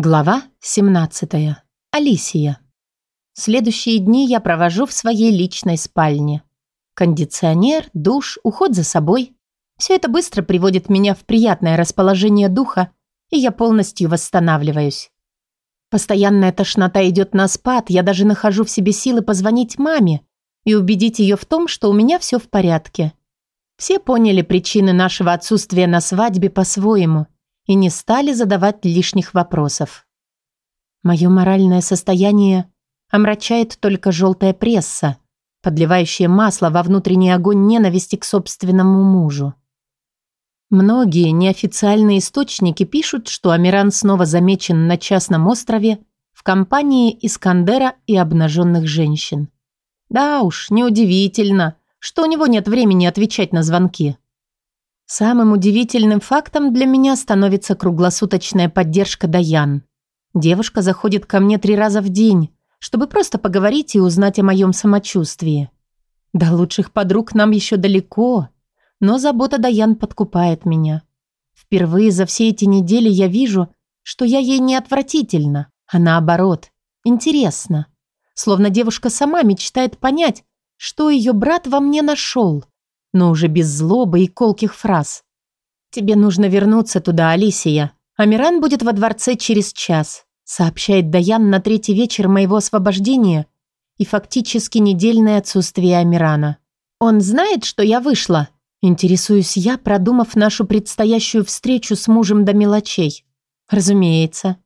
Глава 17. Алисия. Следующие дни я провожу в своей личной спальне. Кондиционер, душ, уход за собой. Все это быстро приводит меня в приятное расположение духа, и я полностью восстанавливаюсь. Постоянная тошнота идет на спад, я даже нахожу в себе силы позвонить маме и убедить ее в том, что у меня все в порядке. Все поняли причины нашего отсутствия на свадьбе по-своему – и не стали задавать лишних вопросов. Мое моральное состояние омрачает только желтая пресса, подливающая масло во внутренний огонь ненависти к собственному мужу. Многие неофициальные источники пишут, что Амиран снова замечен на частном острове в компании Искандера и обнаженных женщин. Да уж, неудивительно, что у него нет времени отвечать на звонки. Самым удивительным фактом для меня становится круглосуточная поддержка Даян. Девушка заходит ко мне три раза в день, чтобы просто поговорить и узнать о моем самочувствии. До лучших подруг нам еще далеко, но забота Даян подкупает меня. Впервые за все эти недели я вижу, что я ей не отвратительно, а наоборот, интересно. Словно девушка сама мечтает понять, что ее брат во мне нашел – но уже без злобы и колких фраз. «Тебе нужно вернуться туда, Алисия. Амиран будет во дворце через час», сообщает Даян на третий вечер моего освобождения и фактически недельное отсутствие Амирана. «Он знает, что я вышла?» Интересуюсь я, продумав нашу предстоящую встречу с мужем до мелочей. Разумеется.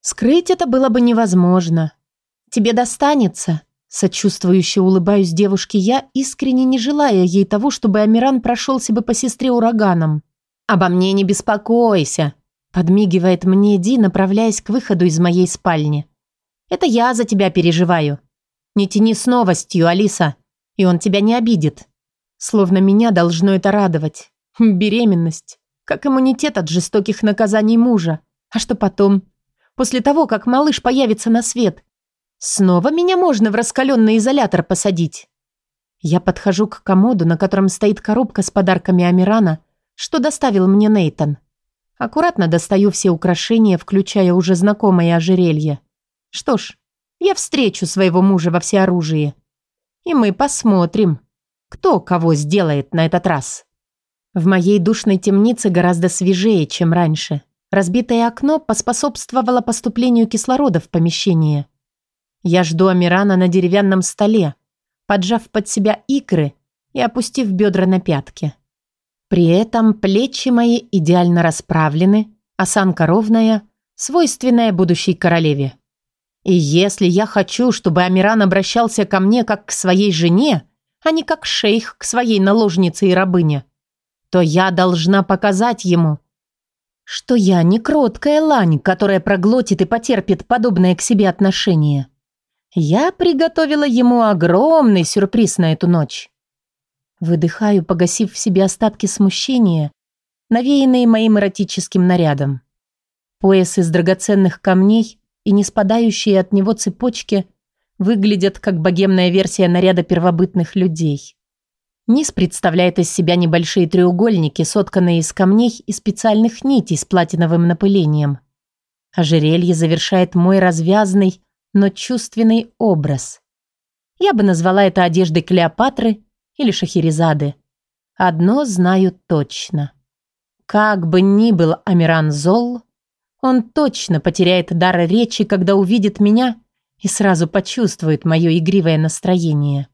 Скрыть это было бы невозможно. Тебе достанется. Сочувствующе улыбаюсь девушке я, искренне не желая ей того, чтобы Амиран прошелся бы по сестре ураганом. «Обо мне не беспокойся», – подмигивает мне Ди, направляясь к выходу из моей спальни. «Это я за тебя переживаю. Не тяни с новостью, Алиса, и он тебя не обидит. Словно меня должно это радовать. Беременность. Как иммунитет от жестоких наказаний мужа. А что потом? После того, как малыш появится на свет – Снова меня можно в раскаленный изолятор посадить. Я подхожу к комоду, на котором стоит коробка с подарками Амирана, что доставил мне Нейтон. Аккуратно достаю все украшения, включая уже знакомое ожерелье. Что ж, я встречу своего мужа во всеоружии. И мы посмотрим, кто кого сделает на этот раз. В моей душной темнице гораздо свежее, чем раньше. Разбитое окно поспособствовало поступлению кислорода в помещение. Я жду Амирана на деревянном столе, поджав под себя икры и опустив бедра на пятки. При этом плечи мои идеально расправлены, осанка ровная, свойственная будущей королеве. И если я хочу, чтобы Амиран обращался ко мне как к своей жене, а не как шейх к своей наложнице и рабыне, то я должна показать ему, что я не кроткая лань, которая проглотит и потерпит подобное к себе отношение. Я приготовила ему огромный сюрприз на эту ночь. Выдыхаю, погасив в себе остатки смущения, навеянные моим эротическим нарядом. Пояс из драгоценных камней и не спадающие от него цепочки выглядят как богемная версия наряда первобытных людей. Низ представляет из себя небольшие треугольники, сотканные из камней и специальных нитей с платиновым напылением. Ожерелье завершает мой развязный, но чувственный образ. Я бы назвала это одеждой Клеопатры или Шахерезады. Одно знаю точно. Как бы ни был Амиран зол, он точно потеряет дар речи, когда увидит меня и сразу почувствует мое игривое настроение.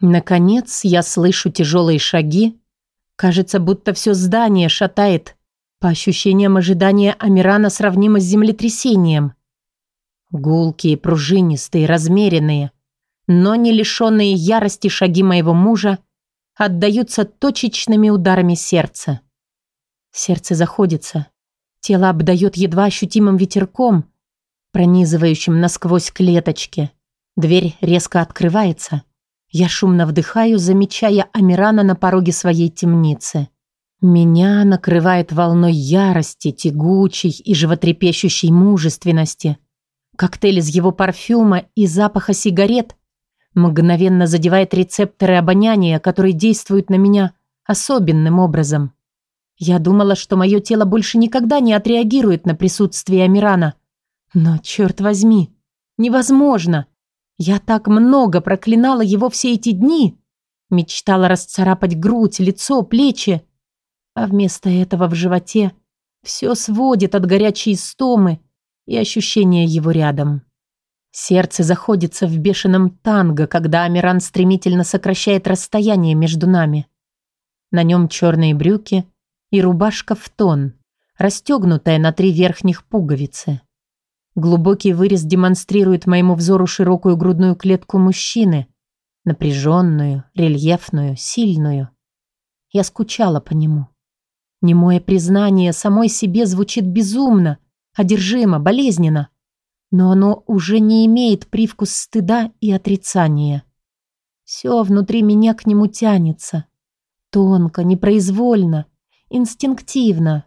Наконец я слышу тяжелые шаги. Кажется, будто все здание шатает. По ощущениям ожидания Амирана сравнимо с землетрясением. Гулкие, пружинистые, размеренные, но не лишенные ярости шаги моего мужа отдаются точечными ударами сердца. Сердце заходится, тело обдает едва ощутимым ветерком, пронизывающим насквозь клеточки. Дверь резко открывается. Я шумно вдыхаю, замечая Амирана на пороге своей темницы. Меня накрывает волной ярости, тягучей и животрепещущей мужественности – Коктейль из его парфюма и запаха сигарет мгновенно задевает рецепторы обоняния, которые действуют на меня особенным образом. Я думала, что мое тело больше никогда не отреагирует на присутствие Амирана, Но, черт возьми, невозможно. Я так много проклинала его все эти дни. Мечтала расцарапать грудь, лицо, плечи. А вместо этого в животе все сводит от горячей стомы и ощущения его рядом. Сердце заходится в бешеном танго, когда Амиран стремительно сокращает расстояние между нами. На нем черные брюки и рубашка в тон, расстегнутая на три верхних пуговицы. Глубокий вырез демонстрирует моему взору широкую грудную клетку мужчины, напряженную, рельефную, сильную. Я скучала по нему. Немое признание самой себе звучит безумно, одержимо, болезненно но оно уже не имеет привкус стыда и отрицания. Все внутри меня к нему тянется. Тонко, непроизвольно, инстинктивно.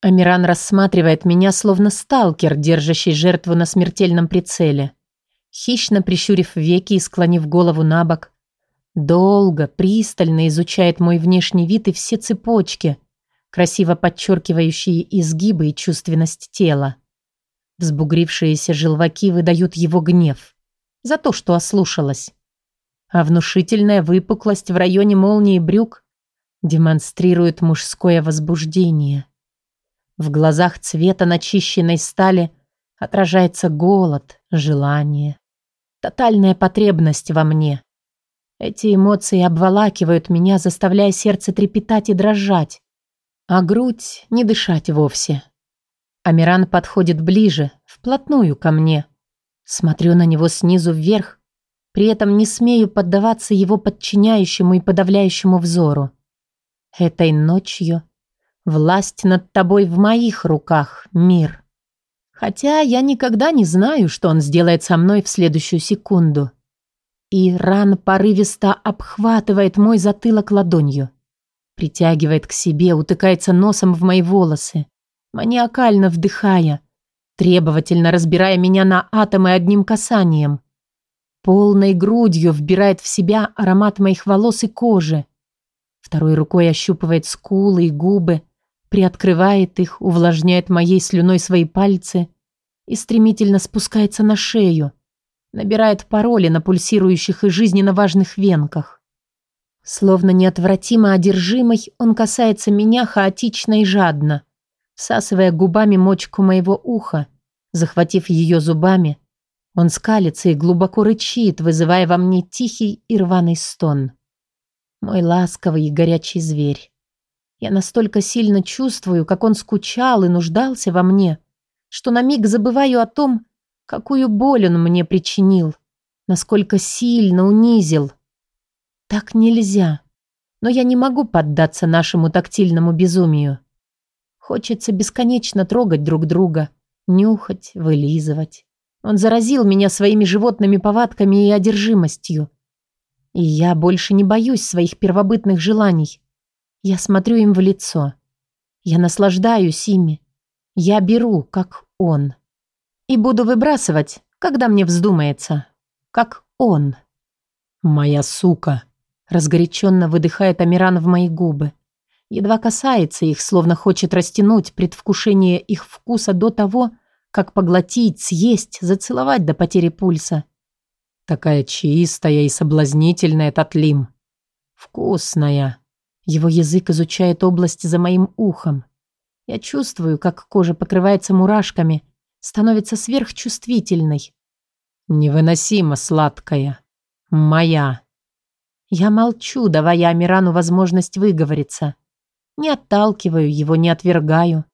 Амиран рассматривает меня, словно сталкер, держащий жертву на смертельном прицеле. Хищно прищурив веки и склонив голову на бок, долго, пристально изучает мой внешний вид и все цепочки, красиво подчеркивающие изгибы и чувственность тела. Взбугрившиеся желваки выдают его гнев за то, что ослушалась. А внушительная выпуклость в районе молнии брюк демонстрирует мужское возбуждение. В глазах цвета начищенной стали отражается голод, желание, тотальная потребность во мне. Эти эмоции обволакивают меня, заставляя сердце трепетать и дрожать, а грудь не дышать вовсе. Амиран подходит ближе, вплотную ко мне. Смотрю на него снизу вверх, при этом не смею поддаваться его подчиняющему и подавляющему взору. Этой ночью власть над тобой в моих руках, мир. Хотя я никогда не знаю, что он сделает со мной в следующую секунду. И ран порывисто обхватывает мой затылок ладонью. Притягивает к себе, утыкается носом в мои волосы маниакально вдыхая, требовательно разбирая меня на атомы одним касанием. Полной грудью вбирает в себя аромат моих волос и кожи. Второй рукой ощупывает скулы и губы, приоткрывает их, увлажняет моей слюной свои пальцы и стремительно спускается на шею, набирает пароли на пульсирующих и жизненно важных венках. Словно неотвратимо одержимый, он касается меня хаотично и жадно – всасывая губами мочку моего уха. Захватив ее зубами, он скалится и глубоко рычит, вызывая во мне тихий и рваный стон. Мой ласковый и горячий зверь. Я настолько сильно чувствую, как он скучал и нуждался во мне, что на миг забываю о том, какую боль он мне причинил, насколько сильно унизил. Так нельзя. Но я не могу поддаться нашему тактильному безумию. Хочется бесконечно трогать друг друга, нюхать, вылизывать. Он заразил меня своими животными повадками и одержимостью. И я больше не боюсь своих первобытных желаний. Я смотрю им в лицо. Я наслаждаюсь ими. Я беру, как он. И буду выбрасывать, когда мне вздумается. Как он. «Моя сука!» Разгоряченно выдыхает Амиран в мои губы едва касается их, словно хочет растянуть предвкушение их вкуса до того, как поглотить, съесть, зацеловать до потери пульса. Такая чистая и соблазнительная Татлим. Вкусная. Его язык изучает область за моим ухом. Я чувствую, как кожа покрывается мурашками, становится сверхчувствительной. Невыносимо сладкая. Моя. Я молчу, давая Амирану возможность выговориться. Не отталкиваю его, не отвергаю.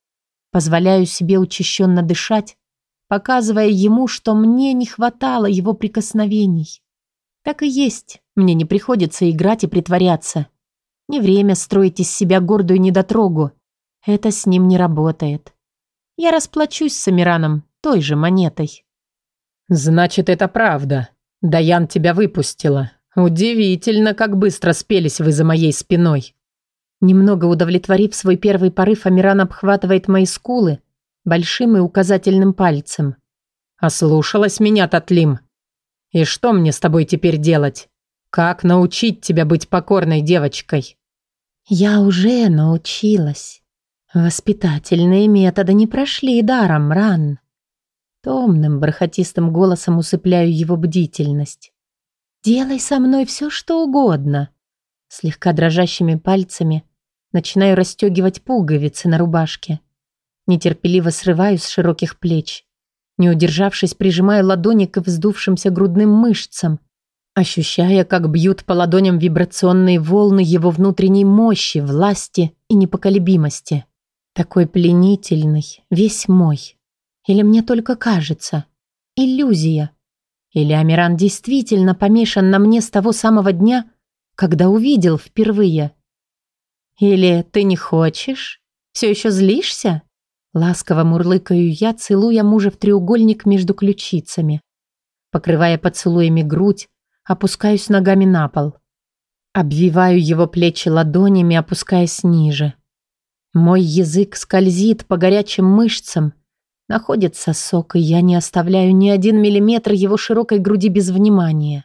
Позволяю себе учащенно дышать, показывая ему, что мне не хватало его прикосновений. Так и есть, мне не приходится играть и притворяться. Не время строить из себя гордую недотрогу. Это с ним не работает. Я расплачусь с Амираном той же монетой. «Значит, это правда. Даян тебя выпустила. Удивительно, как быстро спелись вы за моей спиной». Немного удовлетворив свой первый порыв, Амиран обхватывает мои скулы большим и указательным пальцем. «Ослушалась меня, Татлим. И что мне с тобой теперь делать? Как научить тебя быть покорной девочкой?» «Я уже научилась. Воспитательные методы не прошли даром, Ран. Томным, бархатистым голосом усыпляю его бдительность. «Делай со мной все, что угодно». Слегка дрожащими пальцами начинаю расстегивать пуговицы на рубашке. Нетерпеливо срываю с широких плеч. Не удержавшись, прижимаю ладони к вздувшимся грудным мышцам, ощущая, как бьют по ладоням вибрационные волны его внутренней мощи, власти и непоколебимости. Такой пленительный, весь мой. Или мне только кажется? Иллюзия. Или Амиран действительно помешан на мне с того самого дня, когда увидел впервые? Или ты не хочешь? Все еще злишься? Ласково мурлыкаю я, целуя мужа в треугольник между ключицами. Покрывая поцелуями грудь, опускаюсь ногами на пол. Обвиваю его плечи ладонями, опускаясь ниже. Мой язык скользит по горячим мышцам, находит сосок, и я не оставляю ни один миллиметр его широкой груди без внимания.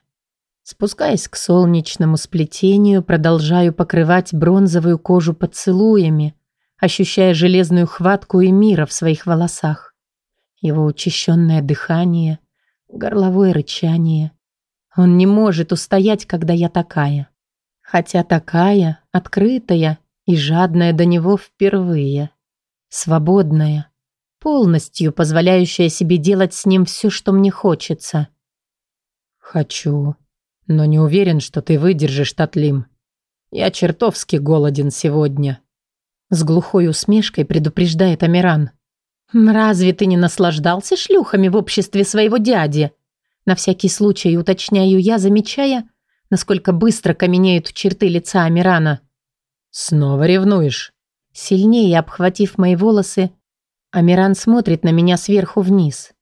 Спускаясь к солнечному сплетению, продолжаю покрывать бронзовую кожу поцелуями, ощущая железную хватку и мира в своих волосах. Его учащенное дыхание, горловое рычание. Он не может устоять, когда я такая. Хотя такая, открытая и жадная до него впервые. Свободная, полностью позволяющая себе делать с ним все, что мне хочется. «Хочу», но не уверен, что ты выдержишь, Татлим. Я чертовски голоден сегодня. С глухой усмешкой предупреждает Амиран. «Разве ты не наслаждался шлюхами в обществе своего дяди?» На всякий случай уточняю я, замечая, насколько быстро каменеют черты лица Амирана. «Снова ревнуешь?» Сильнее обхватив мои волосы, Амиран смотрит на меня сверху вниз.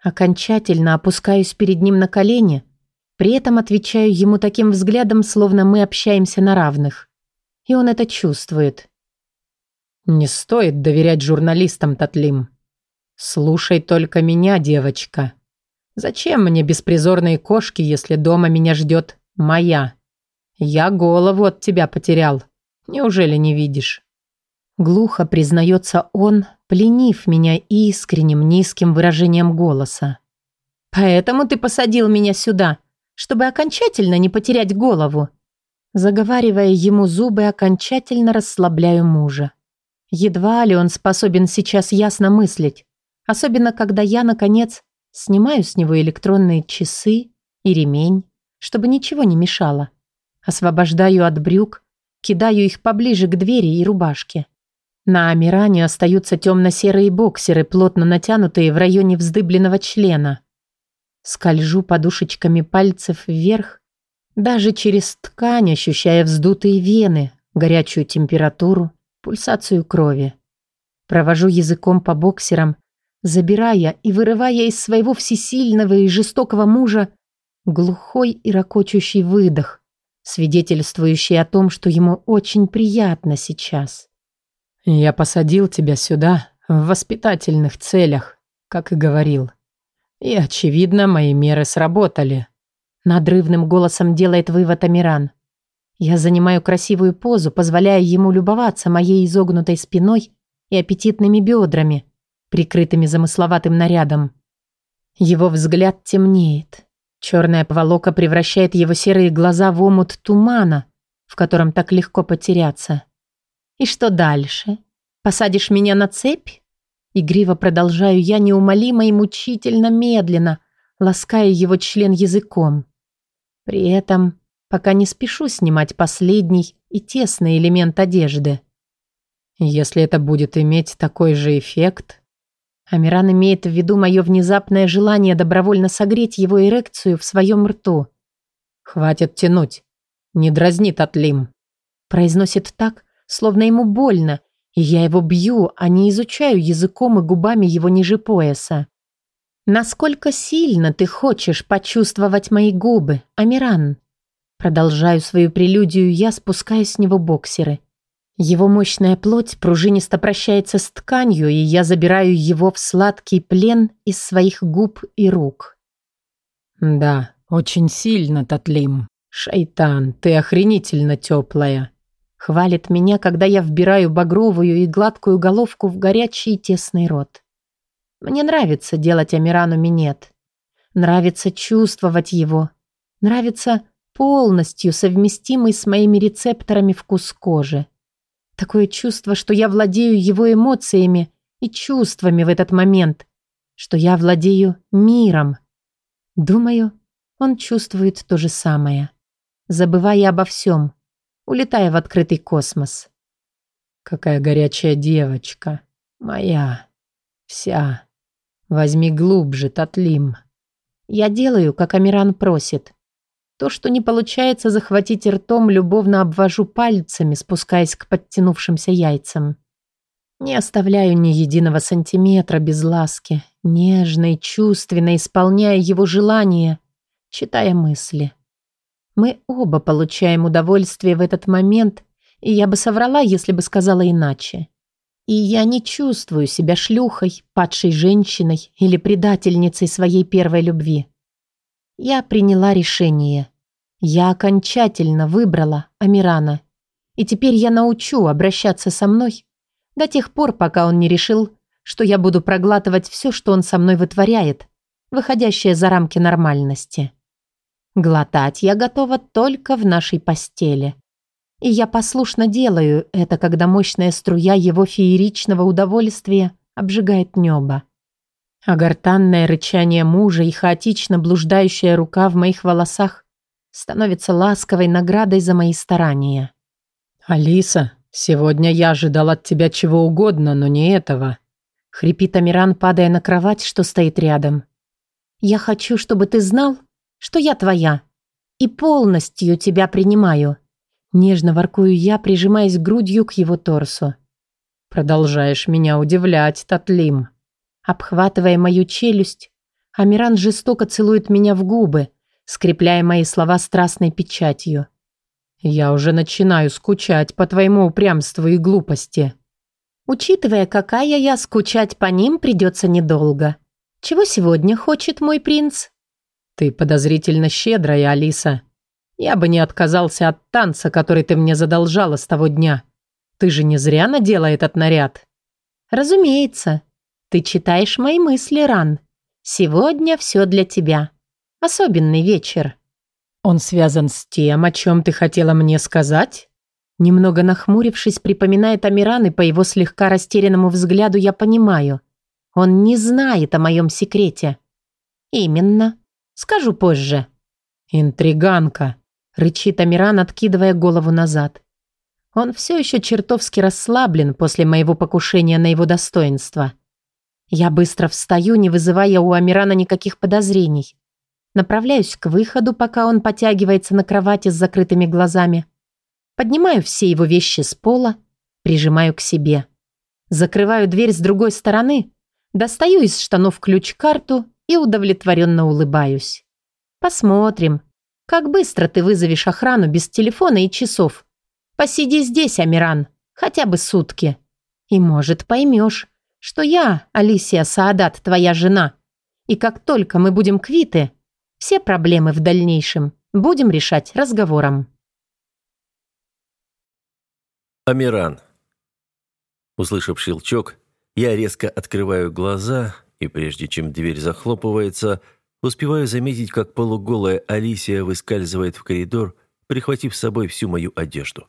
Окончательно опускаюсь перед ним на колени, при этом отвечаю ему таким взглядом, словно мы общаемся на равных. И он это чувствует. «Не стоит доверять журналистам, Татлим. Слушай только меня, девочка. Зачем мне беспризорные кошки, если дома меня ждет моя? Я голову от тебя потерял. Неужели не видишь?» Глухо признается он, пленив меня искренним низким выражением голоса. «Поэтому ты посадил меня сюда, чтобы окончательно не потерять голову. Заговаривая ему зубы, окончательно расслабляю мужа. Едва ли он способен сейчас ясно мыслить, особенно когда я, наконец, снимаю с него электронные часы и ремень, чтобы ничего не мешало. Освобождаю от брюк, кидаю их поближе к двери и рубашке. На Амиране остаются темно-серые боксеры, плотно натянутые в районе вздыбленного члена. Скольжу подушечками пальцев вверх, даже через ткань ощущая вздутые вены, горячую температуру, пульсацию крови. Провожу языком по боксерам, забирая и вырывая из своего всесильного и жестокого мужа глухой и ракочущий выдох, свидетельствующий о том, что ему очень приятно сейчас. «Я посадил тебя сюда в воспитательных целях, как и говорил. И, очевидно, мои меры сработали. Надрывным голосом делает вывод Амиран. Я занимаю красивую позу, позволяя ему любоваться моей изогнутой спиной и аппетитными бедрами, прикрытыми замысловатым нарядом. Его взгляд темнеет. Черная поволока превращает его серые глаза в омут тумана, в котором так легко потеряться. «И что дальше? Посадишь меня на цепь?» Игриво продолжаю я неумолимо и мучительно медленно, лаская его член языком. При этом пока не спешу снимать последний и тесный элемент одежды. Если это будет иметь такой же эффект... Амиран имеет в виду мое внезапное желание добровольно согреть его эрекцию в своем рту. «Хватит тянуть. Не дразни Татлим», произносит так, словно ему больно, и я его бью, а не изучаю языком и губами его ниже пояса. Насколько сильно ты хочешь почувствовать мои губы, Амиран? Продолжаю свою прелюдию я, спускаю с него боксеры. Его мощная плоть пружинисто прощается с тканью, и я забираю его в сладкий плен из своих губ и рук. «Да, очень сильно, Татлим. Шайтан, ты охренительно теплая». Хвалит меня, когда я вбираю багровую и гладкую головку в горячий и тесный рот. Мне нравится делать Амирану минет. Нравится чувствовать его. Нравится полностью совместимый с моими рецепторами вкус кожи. Такое чувство, что я владею его эмоциями и чувствами в этот момент, что я владею миром. Думаю, он чувствует то же самое, забывая обо всем, улетая в открытый космос. Какая горячая девочка. Моя. Вся. Возьми глубже, Татлим. Я делаю, как Амиран просит. То, что не получается захватить ртом, любовно обвожу пальцами, спускаясь к подтянувшимся яйцам. Не оставляю ни единого сантиметра без ласки, нежно и чувственно исполняя его желания, читая мысли. Мы оба получаем удовольствие в этот момент, и я бы соврала, если бы сказала иначе. И я не чувствую себя шлюхой, падшей женщиной или предательницей своей первой любви. Я приняла решение. Я окончательно выбрала Амирана. И теперь я научу обращаться со мной до тех пор, пока он не решил, что я буду проглатывать все, что он со мной вытворяет, выходящее за рамки нормальности. Глотать я готова только в нашей постели. И я послушно делаю это, когда мощная струя его фееричного удовольствия обжигает небо. А гортанное рычание мужа и хаотично блуждающая рука в моих волосах становится ласковой наградой за мои старания. «Алиса, сегодня я ожидал от тебя чего угодно, но не этого», — хрипит Амиран, падая на кровать, что стоит рядом. «Я хочу, чтобы ты знал, что я твоя и полностью тебя принимаю». Нежно воркую я, прижимаясь грудью к его торсу. «Продолжаешь меня удивлять, Татлим», Обхватывая мою челюсть, Амиран жестоко целует меня в губы, скрепляя мои слова страстной печатью. «Я уже начинаю скучать по твоему упрямству и глупости». Учитывая, какая я, скучать по ним придется недолго. Чего сегодня хочет мой принц? Ты подозрительно щедрая, Алиса. Я бы не отказался от танца, который ты мне задолжала с того дня. Ты же не зря надела этот наряд. Разумеется. Ты читаешь мои мысли, Ран. Сегодня все для тебя. Особенный вечер. Он связан с тем, о чем ты хотела мне сказать? Немного нахмурившись, припоминает Амиран, и по его слегка растерянному взгляду я понимаю. Он не знает о моем секрете. Именно. Скажу позже. Интриганка. Рычит Амиран, откидывая голову назад. Он все еще чертовски расслаблен после моего покушения на его достоинство. Я быстро встаю, не вызывая у Амирана никаких подозрений. Направляюсь к выходу, пока он потягивается на кровати с закрытыми глазами. Поднимаю все его вещи с пола, прижимаю к себе. Закрываю дверь с другой стороны, достаю из штанов ключ-карту и удовлетворенно улыбаюсь. Посмотрим, как быстро ты вызовешь охрану без телефона и часов. Посиди здесь, Амиран, хотя бы сутки. И, может, поймешь, что я, Алисия Саадат, твоя жена. И как только мы будем квиты, все проблемы в дальнейшем будем решать разговором. Амиран. Услышав щелчок, я резко открываю глаза, и прежде чем дверь захлопывается, успеваю заметить, как полуголая Алисия выскальзывает в коридор, прихватив с собой всю мою одежду.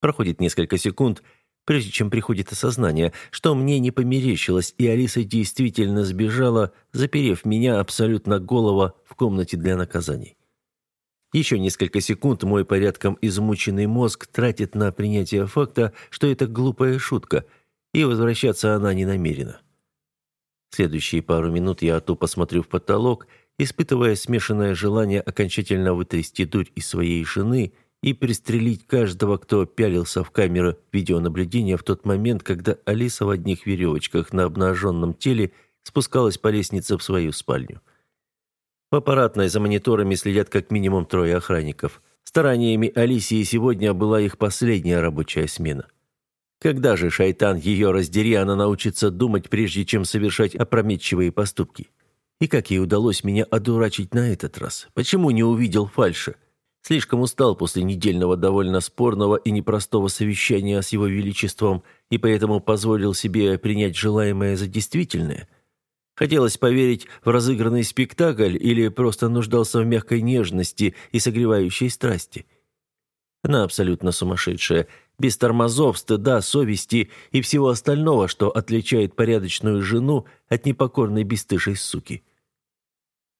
Проходит несколько секунд, прежде чем приходит осознание, что мне не померещилось, и Алиса действительно сбежала, заперев меня абсолютно голого в комнате для наказаний. Еще несколько секунд мой порядком измученный мозг тратит на принятие факта, что это глупая шутка, и возвращаться она не намерена. Следующие пару минут я тупо смотрю в потолок, испытывая смешанное желание окончательно вытрясти дурь из своей жены – и пристрелить каждого, кто пялился в камеру видеонаблюдения в тот момент, когда Алиса в одних веревочках на обнаженном теле спускалась по лестнице в свою спальню. В аппаратной за мониторами следят как минимум трое охранников. Стараниями Алисии сегодня была их последняя рабочая смена. Когда же, шайтан, ее раздери, она научится думать, прежде чем совершать опрометчивые поступки? И как ей удалось меня одурачить на этот раз? Почему не увидел фальши? Слишком устал после недельного довольно спорного и непростого совещания с его величеством и поэтому позволил себе принять желаемое за действительное. Хотелось поверить в разыгранный спектакль или просто нуждался в мягкой нежности и согревающей страсти. Она абсолютно сумасшедшая, без тормозов, стыда, совести и всего остального, что отличает порядочную жену от непокорной бесстыжей суки.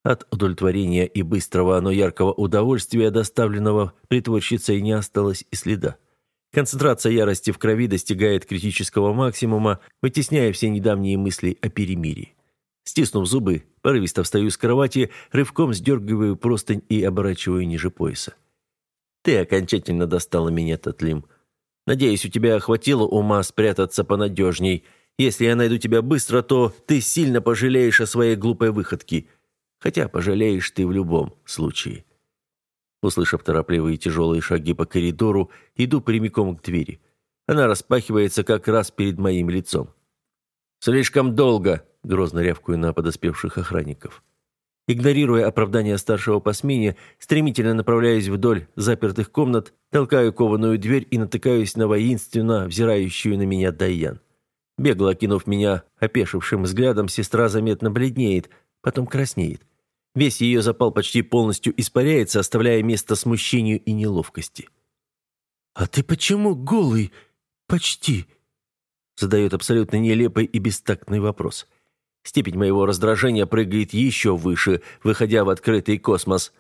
От удовлетворения и быстрого, но яркого удовольствия, доставленного притворщицей, не осталось и следа. Концентрация ярости в крови достигает критического максимума, вытесняя все недавние мысли о перемирии. Стиснув зубы, порывисто встаю с кровати, рывком сдергиваю простынь и оборачиваю ниже пояса. «Ты окончательно достала меня, Татлим. Надеюсь, у тебя хватило ума спрятаться понадежней. Если я найду тебя быстро, то ты сильно пожалеешь о своей глупой выходке. Хотя пожалеешь ты в любом случае». Услышав торопливые тяжелые шаги по коридору, иду прямиком к двери. Она распахивается как раз перед моим лицом. «Слишком долго!» – грозно рявкую на подоспевших охранников. Игнорируя оправдание старшего по смене, стремительно направляюсь вдоль запертых комнат, толкаю кованую дверь и натыкаюсь на воинственно взирающую на меня Дайян. Бегло окинув меня опешившим взглядом, сестра заметно бледнеет, потом краснеет. Весь ее запал почти полностью испаряется, оставляя место смущению и неловкости. «А ты почему голый? Почти?» Задает абсолютно нелепый и бестактный вопрос. Степень моего раздражения прыгает еще выше, выходя в открытый космос.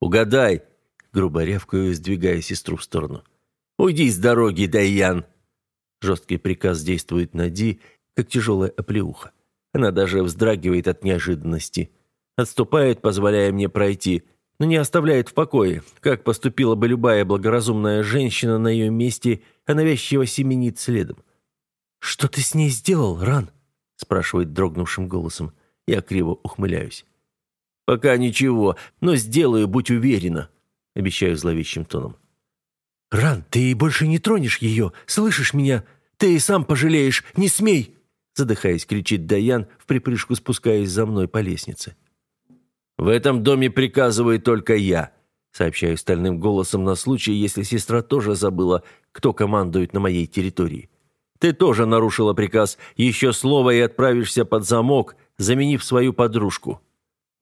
«Угадай!» — грубо рявкаю, сдвигая сестру в сторону. «Уйди с дороги, Дайян!» Жесткий приказ действует на Ди, как тяжелая оплеуха. Она даже вздрагивает от неожиданности. Отступает, позволяя мне пройти, но не оставляет в покое, как поступила бы любая благоразумная женщина на ее месте, а навязчиво семенит следом. «Что ты с ней сделал, Ран?» – спрашивает дрогнувшим голосом. Я криво ухмыляюсь. «Пока ничего, но сделаю, будь уверена», – обещаю зловещим тоном. «Ран, ты больше не тронешь ее, слышишь меня? Ты и сам пожалеешь, не смей!» Задыхаясь, кричит Даян, в припрыжку спускаясь за мной по лестнице. «В этом доме приказываю только я», сообщаю стальным голосом на случай, если сестра тоже забыла, кто командует на моей территории. Ты тоже нарушила приказ. Еще слово и отправишься под замок, заменив свою подружку».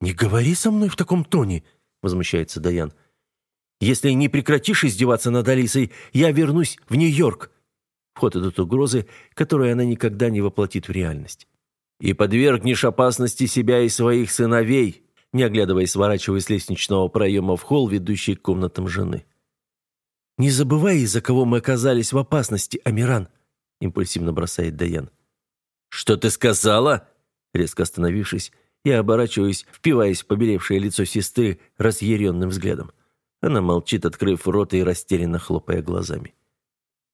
«Не говори со мной в таком тоне», — возмущается Даян. «Если не прекратишь издеваться над Алисой, я вернусь в Нью-Йорк». В ход идут угрозы, которые она никогда не воплотит в реальность. «И подвергнешь опасности себя и своих сыновей», не оглядываясь, сворачивая с лестничного проема в холл, ведущий к комнатам жены. «Не забывай, из-за кого мы оказались в опасности, Амиран», импульсивно бросает Даян. «Что ты сказала?» Резко остановившись, я оборачиваюсь, впиваясь в побелевшее лицо сестры разъяренным взглядом. Она молчит, открыв рот и растерянно хлопая глазами.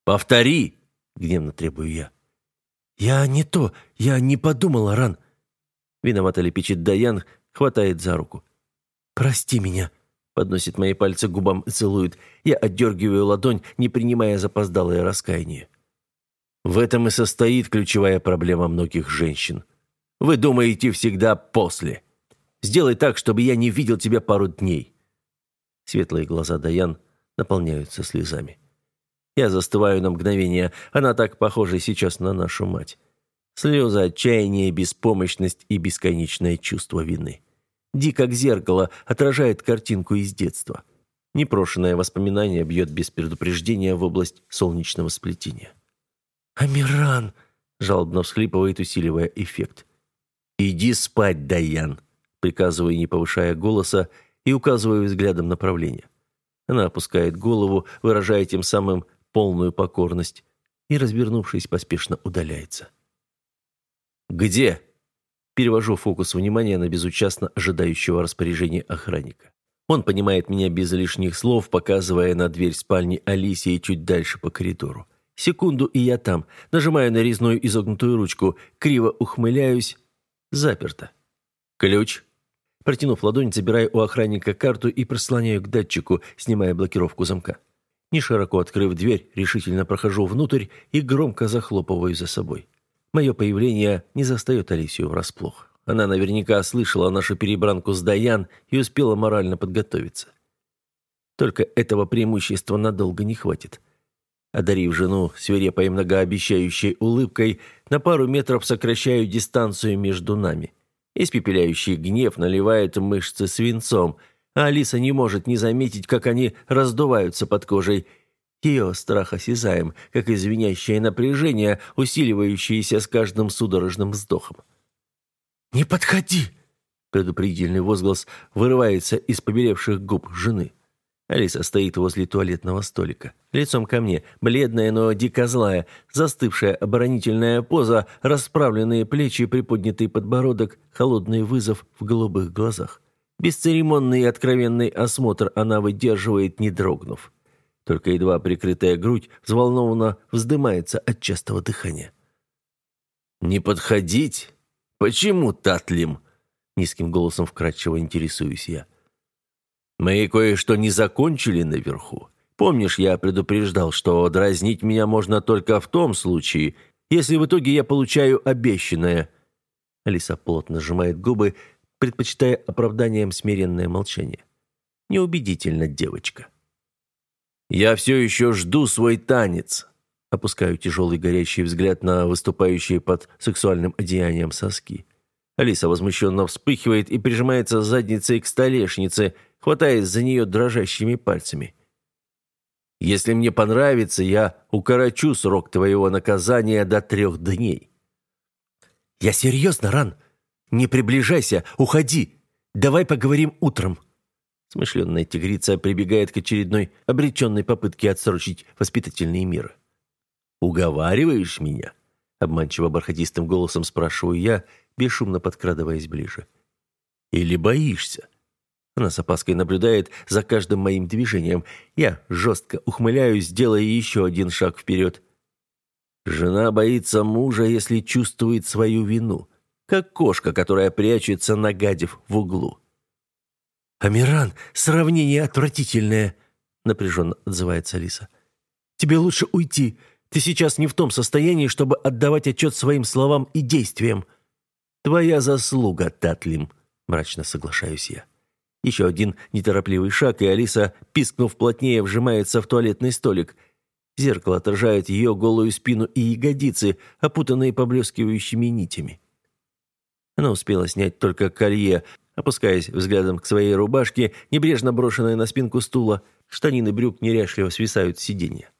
«Повтори!» — гневно требую я. «Я не то, я не подумала, Ран!» Виновато лепечет Даян, хватает за руку. «Прости меня!» — подносит мои пальцы к губам и целует. Я отдергиваю ладонь, не принимая запоздалое раскаяние. В этом и состоит ключевая проблема многих женщин. Вы думаете всегда после. Сделай так, чтобы я не видел тебя пару дней. Светлые глаза Даян наполняются слезами. Я застываю на мгновение. Она так похожа сейчас на нашу мать. Слезы отчаяния, беспомощность и бесконечное чувство вины. Ди, как зеркало, отражает картинку из детства. Непрошенное воспоминание бьет без предупреждения в область солнечного сплетения. «Амиран!» – жалобно всхлипывает, усиливая эффект. «Иди спать, Даян!» – приказываю, не повышая голоса, и указываю взглядом направление. Она опускает голову, выражая тем самым полную покорность, и, развернувшись, поспешно удаляется. «Где?» Перевожу фокус внимания на безучастно ожидающего распоряжения охранника. Он понимает меня без лишних слов, показывая на дверь спальни Алисии чуть дальше по коридору. Секунду, и я там. Нажимаю на резную изогнутую ручку. Криво ухмыляюсь. Заперто. Ключ. Протянув ладонь, забираю у охранника карту и прислоняю к датчику, снимая блокировку замка. Не широко открыв дверь, решительно прохожу внутрь и громко захлопываю за собой. Мое появление не застает Алисию врасплох. Она наверняка слышала нашу перебранку с Даян и успела морально подготовиться. Только этого преимущества надолго не хватит. Одарив жену свирепой многообещающей улыбкой, на пару метров сокращаю дистанцию между нами. Испепеляющий гнев наливает мышцы свинцом, а Алиса не может не заметить, как они раздуваются под кожей. Ее страх осязаем, как извиняющее напряжение, усиливающееся с каждым судорожным вздохом. «Не подходи!» Предупредительный возглас вырывается из побелевших губ жены. Алиса стоит возле туалетного столика. Лицом ко мне, бледная, но дико злая, застывшая оборонительная поза, расправленные плечи, приподнятый подбородок, холодный вызов в голубых глазах. Бесцеремонный и откровенный осмотр она выдерживает, не дрогнув. Только едва прикрытая грудь взволнованно вздымается от частого дыхания. «Не подходить? Почему, Татлим?» Низким голосом вкратчиво интересуюсь я. Мы кое-что не закончили наверху. Помнишь, я предупреждал, что дразнить меня можно только в том случае, если в итоге я получаю обещанное. Алиса плотно сжимает губы, предпочитая оправданием смиренное молчание. Неубедительно, девочка. Я все еще жду свой танец. Опускаю тяжелый горящий взгляд на выступающие под сексуальным одеянием соски. Алиса возмущенно вспыхивает и прижимается задницей к столешнице, хватаясь за нее дрожащими пальцами. «Если мне понравится, я укорочу срок твоего наказания до трех дней». «Я серьезно, Ран. Не приближайся, уходи. Давай поговорим утром». Смышленная тигрица прибегает к очередной обреченной попытке отсрочить воспитательные меры. «Уговариваешь меня?» Обманчиво бархатистым голосом спрашиваю я, бесшумно подкрадываясь ближе. «Или боишься?» Она с опаской наблюдает за каждым моим движением. Я жестко ухмыляюсь, делая еще один шаг вперед. Жена боится мужа, если чувствует свою вину, как кошка, которая прячется, нагадив в углу. «Амиран, сравнение отвратительное», — напряженно отзывается Алиса. «Тебе лучше уйти. Ты сейчас не в том состоянии, чтобы отдавать отчет своим словам и действиям». «Твоя заслуга, Татлим», — мрачно соглашаюсь я. Еще один неторопливый шаг, и Алиса, пискнув плотнее, вжимается в туалетный столик. Зеркало отражает ее голую спину и ягодицы, опутанные поблескивающими нитями. Она успела снять только колье, опускаясь взглядом к своей рубашке, небрежно брошенной на спинку стула. Штанины брюк неряшливо свисают с сиденья.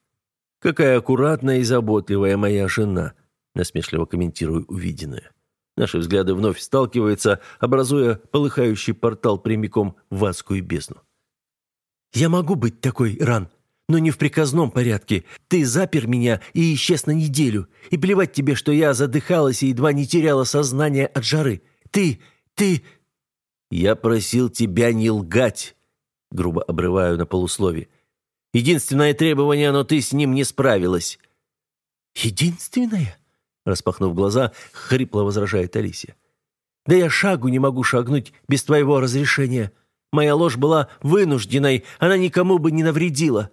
«Какая аккуратная и заботливая моя жена!» насмешливо комментирую увиденное. Наши взгляды вновь сталкиваются, образуя полыхающий портал прямиком в адскую бездну. «Я могу быть такой, Ран, но не в приказном порядке. Ты запер меня и исчез на неделю. И плевать тебе, что я задыхалась и едва не теряла сознание от жары. Ты, ты...» «Я просил тебя не лгать», — грубо обрываю на полуслове. «Единственное требование, но ты с ним не справилась». «Единственное?» Распахнув глаза, хрипло возражает Алисия. «Да я шагу не могу шагнуть без твоего разрешения. Моя ложь была вынужденной, она никому бы не навредила.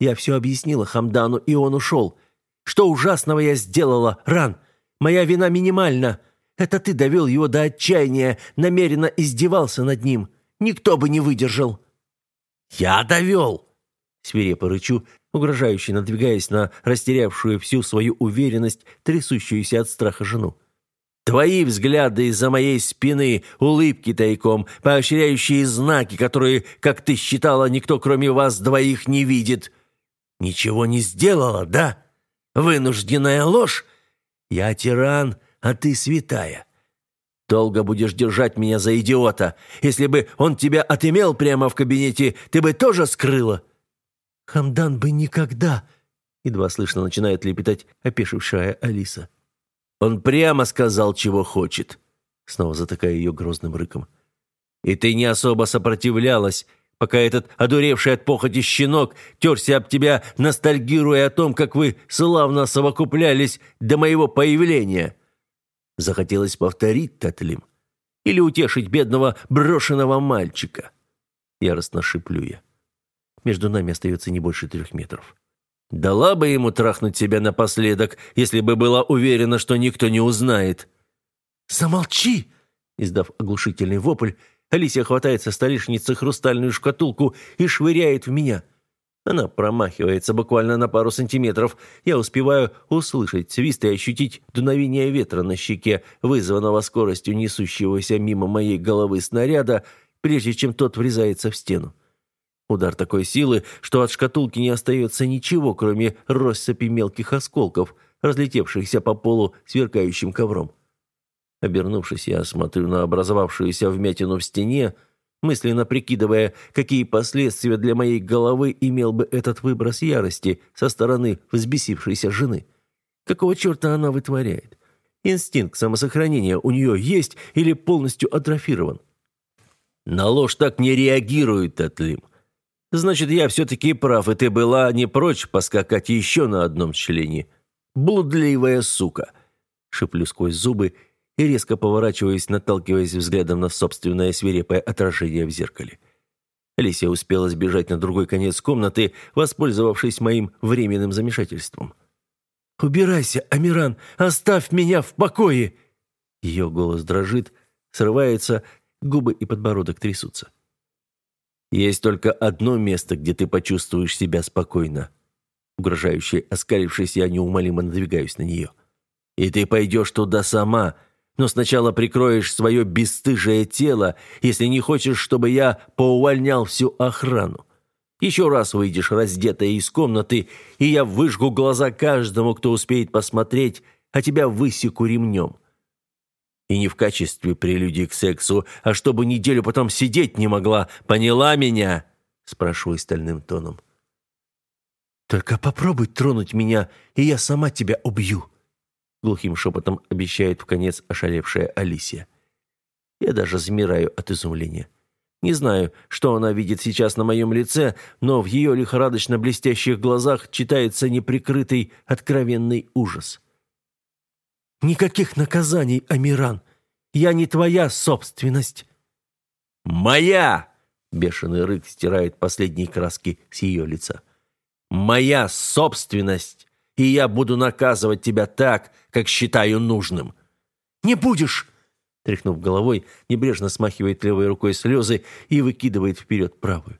Я все объяснила Хамдану, и он ушел. Что ужасного я сделала, Ран? Моя вина минимальна. Это ты довел его до отчаяния, намеренно издевался над ним. Никто бы не выдержал». «Я довел!» Свирепо рычу, угрожающе надвигаясь на растерявшую всю свою уверенность, трясущуюся от страха жену. Твои взгляды из-за моей спины, улыбки тайком, поощряющие знаки, которые, как ты считала, никто кроме вас двоих не видит. Ничего не сделала, да? Вынужденная ложь? Я тиран, а ты святая. Долго будешь держать меня за идиота. Если бы он тебя отымел прямо в кабинете, ты бы тоже скрыла. Хамдан бы никогда...» Едва слышно начинает лепетать опешившая Алиса. «Он прямо сказал, чего хочет», снова затыкая ее грозным рыком. «И ты не особо сопротивлялась, пока этот одуревший от похоти щенок терся об тебя, ностальгируя о том, как вы славно совокуплялись до моего появления. Захотелось повторить, Татлим, или утешить бедного брошенного мальчика?» Яростно шиплю я. Между нами остается не больше трех метров. Дала бы ему трахнуть себя напоследок, если бы была уверена, что никто не узнает. «Замолчи!» Издав оглушительный вопль, Алисия хватает со столешницы хрустальную шкатулку и швыряет в меня. Она промахивается буквально на пару сантиметров. Я успеваю услышать свист и ощутить дуновение ветра на щеке, вызванного скоростью несущегося мимо моей головы снаряда, прежде чем тот врезается в стену. Удар такой силы, что от шкатулки не остается ничего, кроме россыпи мелких осколков, разлетевшихся по полу сверкающим ковром. Обернувшись, я смотрю на образовавшуюся вмятину в стене, мысленно прикидывая, какие последствия для моей головы имел бы этот выброс ярости со стороны взбесившейся жены. Какого черта она вытворяет? Инстинкт самосохранения у нее есть или полностью атрофирован? На ложь так не реагирует Татлим. Значит, я все-таки прав, и ты была не прочь поскакать еще на одном члене. Блудливая сука!» Шиплю сквозь зубы и резко поворачиваясь, наталкиваясь взглядом на собственное свирепое отражение в зеркале. Алисия успела сбежать на другой конец комнаты, воспользовавшись моим временным замешательством. «Убирайся, Амиран! Оставь меня в покое!» Ее голос дрожит, срывается, губы и подбородок трясутся. «Есть только одно место, где ты почувствуешь себя спокойно». Угрожающе оскалившись, я неумолимо надвигаюсь на нее. «И ты пойдешь туда сама, но сначала прикроешь свое бесстыжее тело, если не хочешь, чтобы я поувольнял всю охрану. Еще раз выйдешь раздетая из комнаты, и я выжгу глаза каждому, кто успеет посмотреть, а тебя высеку ремнем. И не в качестве прелюдии к сексу, а чтобы неделю потом сидеть не могла. Поняла меня?» Спрашиваю стальным тоном. «Только попробуй тронуть меня, и я сама тебя убью», глухим шепотом обещает в конец ошалевшая Алисия. Я даже замираю от изумления. Не знаю, что она видит сейчас на моем лице, но в ее лихорадочно блестящих глазах читается неприкрытый, откровенный ужас. «Никаких наказаний, Амиран! Я не твоя собственность!» «Моя!» — бешеный рык стирает последние краски с ее лица. «Моя собственность!» и я буду наказывать тебя так, как считаю нужным». «Не будешь!» Тряхнув головой, небрежно смахивает левой рукой слезы и выкидывает вперед правую.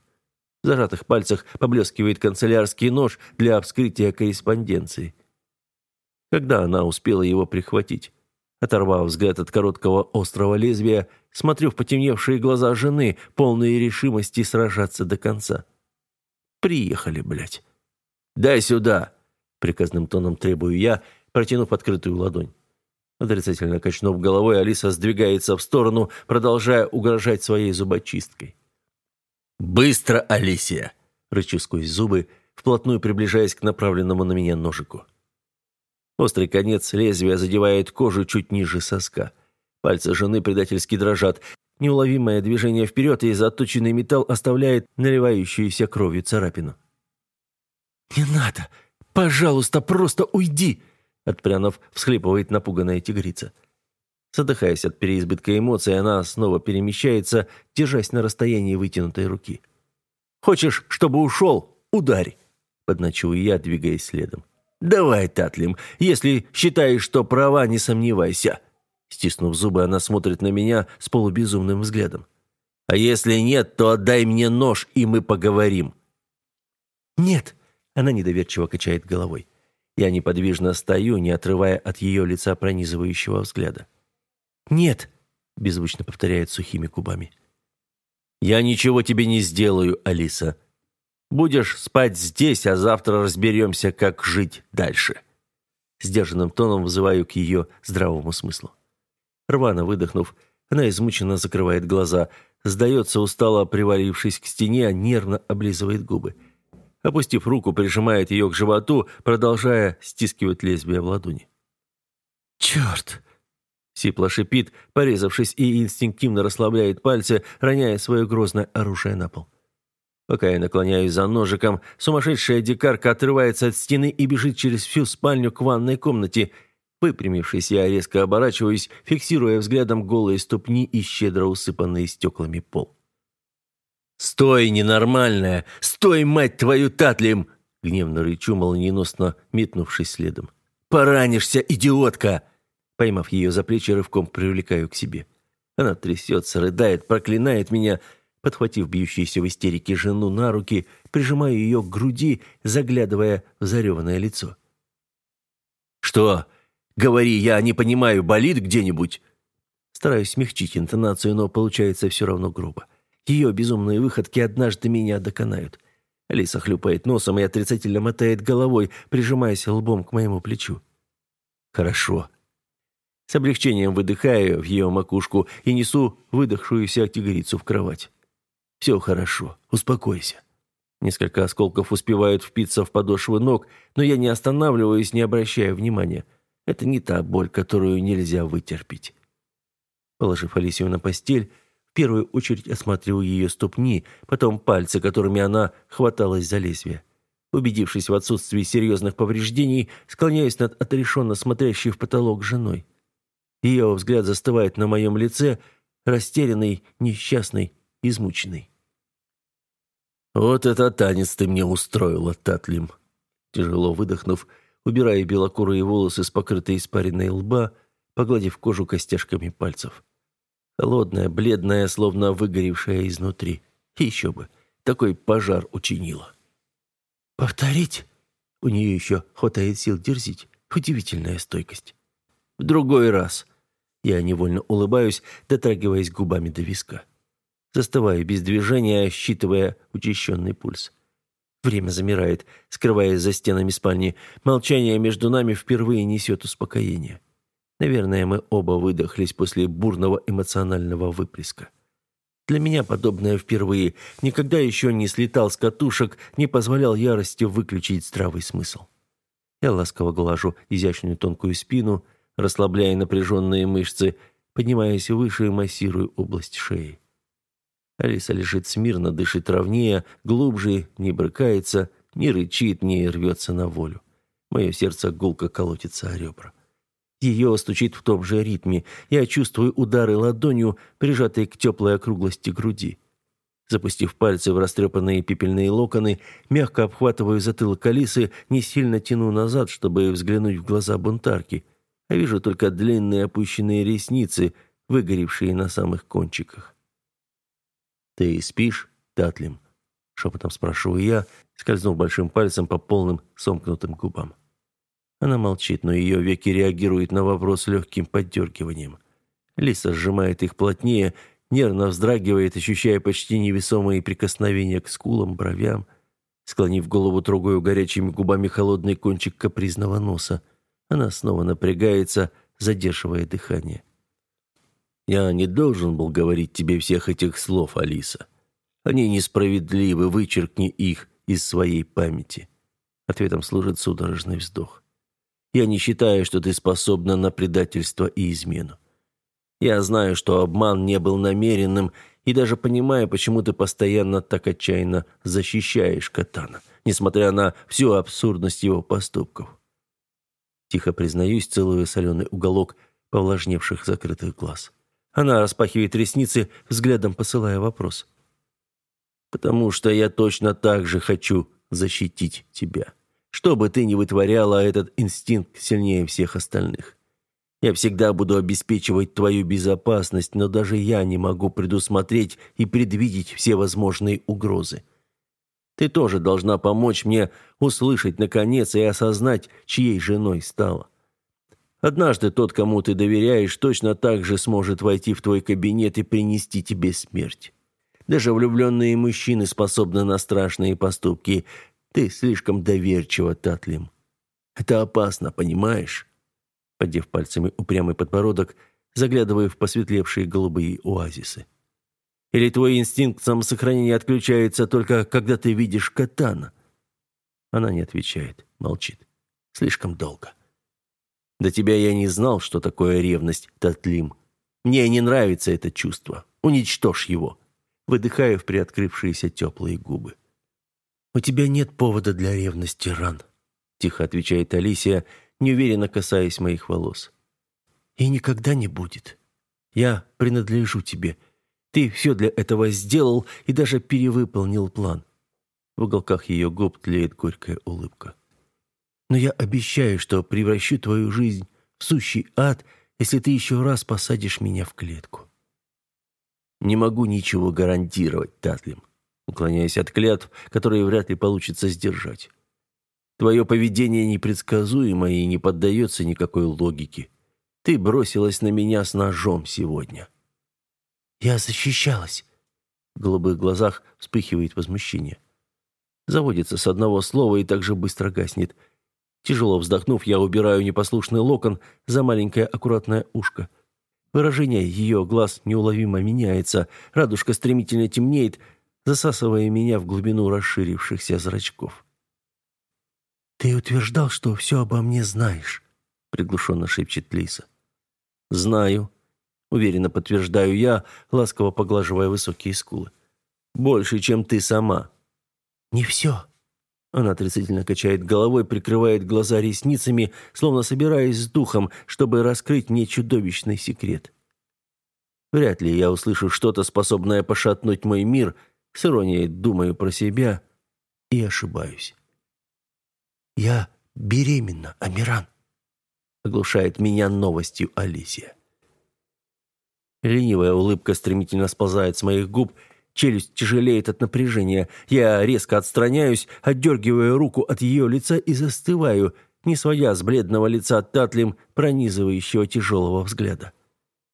В зажатых пальцах поблескивает канцелярский нож для вскрытия корреспонденции. Когда она успела его прихватить? Оторвав взгляд от короткого острого лезвия, смотрю в потемневшие глаза жены, полные решимости сражаться до конца. «Приехали, блядь!» «Дай сюда!» приказным тоном требую я, протянув открытую ладонь. Отрицательно качнув головой, Алиса сдвигается в сторону, продолжая угрожать своей зубочисткой. «Быстро, Алисия!» — рычу сквозь зубы, вплотную приближаясь к направленному на меня ножику. Острый конец лезвия задевает кожу чуть ниже соска. Пальцы жены предательски дрожат. Неуловимое движение вперед, и заточенный металл оставляет наливающуюся кровью царапину. «Не надо!» «Пожалуйста, просто уйди!» Отпрянув, всхлипывает напуганная тигрица. Задыхаясь от переизбытка эмоций, она снова перемещается, держась на расстоянии вытянутой руки. «Хочешь, чтобы ушел? Ударь!» Подначу я, двигаясь следом. «Давай, Татлим, если считаешь, что права, не сомневайся!» Стиснув зубы, она смотрит на меня с полубезумным взглядом. «А если нет, то отдай мне нож, и мы поговорим». «Нет!» Она недоверчиво качает головой. Я неподвижно стою, не отрывая от ее лица пронизывающего взгляда. «Нет», — беззвучно повторяет сухими губами. «Я ничего тебе не сделаю, Алиса. Будешь спать здесь, а завтра разберемся, как жить дальше». Сдержанным тоном вызываю к ее здравому смыслу. Рвано выдохнув, она измученно закрывает глаза, сдается устало, привалившись к стене, а нервно облизывает губы. Опустив руку, прижимает ее к животу, продолжая стискивать лезвие в ладони. «Черт!» Сипло шипит, порезавшись и инстинктивно расслабляет пальцы, роняя свое грозное оружие на пол. Пока я наклоняюсь за ножиком, сумасшедшая дикарка отрывается от стены и бежит через всю спальню к ванной комнате. Выпрямившись, я резко оборачиваюсь, фиксируя взглядом голые ступни и щедро усыпанные стеклами пол. «Стой, ненормальная! Стой, мать твою, Татлим!» Гневно рычу, молниеносно метнувшись следом. «Поранишься, идиотка!» Поймав ее за плечи, рывком привлекаю к себе. Она трясется, рыдает, проклинает меня, Подхватив бьющуюся в истерике жену на руки, прижимаю ее к груди, заглядывая в зареванное лицо. «Что? Говори, я не понимаю, болит где-нибудь?» Стараюсь смягчить интонацию, но получается все равно грубо. Ее безумные выходки однажды меня доконают. Алиса хлюпает носом и отрицательно мотает головой, прижимаясь лбом к моему плечу. «Хорошо». С облегчением выдыхаю в ее макушку и несу выдохшуюся тигрицу в кровать. «Все хорошо, успокойся». Несколько осколков успевают впиться в подошвы ног, но я не останавливаюсь, не обращая внимания. Это не та боль, которую нельзя вытерпеть. Положив Алисию на постель, в первую очередь осматриваю ее ступни, потом пальцы, которыми она хваталась за лезвие. Убедившись в отсутствии серьезных повреждений, склоняюсь над отрешенно смотрящей в потолок женой. Ее взгляд застывает на моем лице, растерянный, несчастный, измученный. «Вот это танец ты мне устроила, Татлим!» Тяжело выдохнув, убирая белокурые волосы с покрытой испаренной лба, погладив кожу костяшками пальцев. Холодная, бледная, словно выгоревшая изнутри. Еще бы, такой пожар учинила. «Повторить?» У нее еще хватает сил дерзить. Удивительная стойкость. «В другой раз». Я невольно улыбаюсь, дотрагиваясь губами до виска. Застываю без движения, считывая учащенный пульс. Время замирает, скрываясь за стенами спальни. Молчание между нами впервые несет успокоение. Наверное, мы оба выдохлись после бурного эмоционального выплеска. Для меня подобное впервые. Никогда еще не слетал с катушек, не позволял ярости выключить здравый смысл. Я ласково глажу изящную тонкую спину, расслабляя напряженные мышцы, поднимаясь выше и массирую область шеи. Алиса лежит смирно, дышит ровнее, глубже, не брыкается, не рычит, не рвется на волю. Мое сердце гулко колотится о ребра. Ее стучит в том же ритме. Я чувствую удары ладонью, прижатые к теплой округлости груди. Запустив пальцы в растрепанные пепельные локоны, мягко обхватываю затылок Алисы, не сильно тяну назад, чтобы взглянуть в глаза бунтарки. А вижу только длинные опущенные ресницы, выгоревшие на самых кончиках. «Ты спишь, Татлим?» — шепотом спрашиваю я, скользнув большим пальцем по полным сомкнутым губам. Она молчит, но ее веки реагируют на вопрос легким поддергиванием. Лиса сжимает их плотнее, нервно вздрагивает, ощущая почти невесомые прикосновения к скулам, бровям. Склонив голову, трогаю горячими губами холодный кончик капризного носа. Она снова напрягается, задерживая дыхание. «Я не должен был говорить тебе всех этих слов, Алиса. Они несправедливы, вычеркни их из своей памяти». Ответом служит судорожный вздох. Я не считаю, что ты способна на предательство и измену. Я знаю, что обман не был намеренным, и даже понимаю, почему ты постоянно так отчаянно защищаешь Катана, несмотря на всю абсурдность его поступков. Тихо признаюсь, целую соленый уголок повлажневших закрытых глаз. Она распахивает ресницы, взглядом посылая вопрос. «Потому что я точно так же хочу защитить тебя». Что бы ты ни вытворяла, этот инстинкт сильнее всех остальных. Я всегда буду обеспечивать твою безопасность, но даже я не могу предусмотреть и предвидеть все возможные угрозы. Ты тоже должна помочь мне услышать, наконец, и осознать, чьей женой стала. Однажды тот, кому ты доверяешь, точно так же сможет войти в твой кабинет и принести тебе смерть. Даже влюбленные мужчины способны на страшные поступки. Ты слишком доверчива, Татлим. Это опасно, понимаешь?» Подев пальцами упрямый подбородок, заглядывая в посветлевшие голубые оазисы. «Или твой инстинкт самосохранения отключается только, когда ты видишь катана?» Она не отвечает, молчит. Слишком долго. «До тебя я не знал, что такое ревность, Татлим. Мне не нравится это чувство. Уничтожь его». Выдыхаю в приоткрывшиеся теплые губы. «У тебя нет повода для ревности, Ран», — тихо отвечает Алисия, неуверенно касаясь моих волос. «И никогда не будет. Я принадлежу тебе. Ты все для этого сделал и даже перевыполнил план». В уголках ее губ тлеет горькая улыбка. «Но я обещаю, что превращу твою жизнь в сущий ад, если ты еще раз посадишь меня в клетку». Не могу ничего гарантировать, Татлим, уклоняясь от клятв, которые вряд ли получится сдержать. Твое поведение непредсказуемо и не поддается никакой логике. Ты бросилась на меня с ножом сегодня. Я защищалась. В голубых глазах вспыхивает возмущение. Заводится с одного слова и так же быстро гаснет. Тяжело вздохнув, я убираю непослушный локон за маленькое аккуратное ушко. Выражение ее глаз неуловимо меняется, радужка стремительно темнеет, засасывая меня в глубину расширившихся зрачков. «Ты утверждал, что все обо мне знаешь», — приглушенно шепчет Лиса. «Знаю», — уверенно подтверждаю я, ласково поглаживая высокие скулы. «Больше, чем ты сама». «Не все». Она отрицательно качает головой, прикрывает глаза ресницами, словно собираясь с духом, чтобы раскрыть мне чудовищный секрет. Вряд ли я услышу что-то, способное пошатнуть мой мир, с иронией думаю про себя и ошибаюсь. «Я беременна, Амиран», — оглушает меня новостью Алисия. Ленивая улыбка стремительно сползает с моих губ, челюсть тяжелеет от напряжения. Я резко отстраняюсь, отдергиваю руку от ее лица и застываю, не сводя с бледного лица Татлим пронизывающего тяжелого взгляда.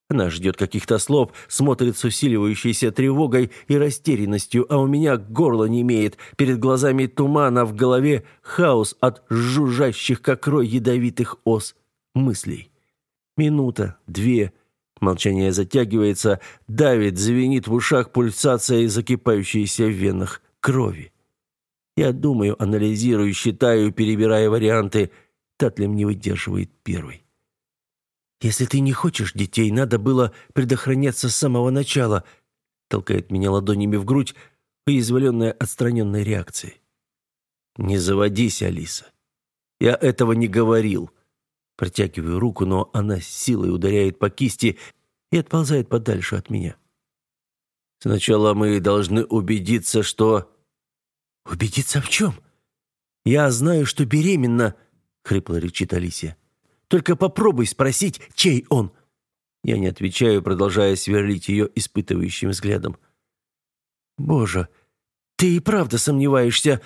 Она ждет каких-то слов, смотрит с усиливающейся тревогой и растерянностью, а у меня горло немеет, перед глазами туман, а в голове хаос от жужжащих, как рой ядовитых ос, мыслей. Минута, две, молчание затягивается, давит, звенит в ушах пульсация и закипающаяся в венах крови. Я думаю, анализирую, считаю, перебирая варианты. Татлем не выдерживает первый. «Если ты не хочешь детей, надо было предохраняться с самого начала», толкает меня ладонями в грудь, уязвленная отстраненной реакцией. «Не заводись, Алиса. Я этого не говорил». Протягиваю руку, но она силой ударяет по кисти и отползает подальше от меня. «Сначала мы должны убедиться, что...» «Убедиться в чем?» «Я знаю, что беременна», — хрипло речит Алисия. Только попробуй спросить, чей он». Я не отвечаю, продолжая сверлить ее испытывающим взглядом. «Боже, ты и правда сомневаешься?»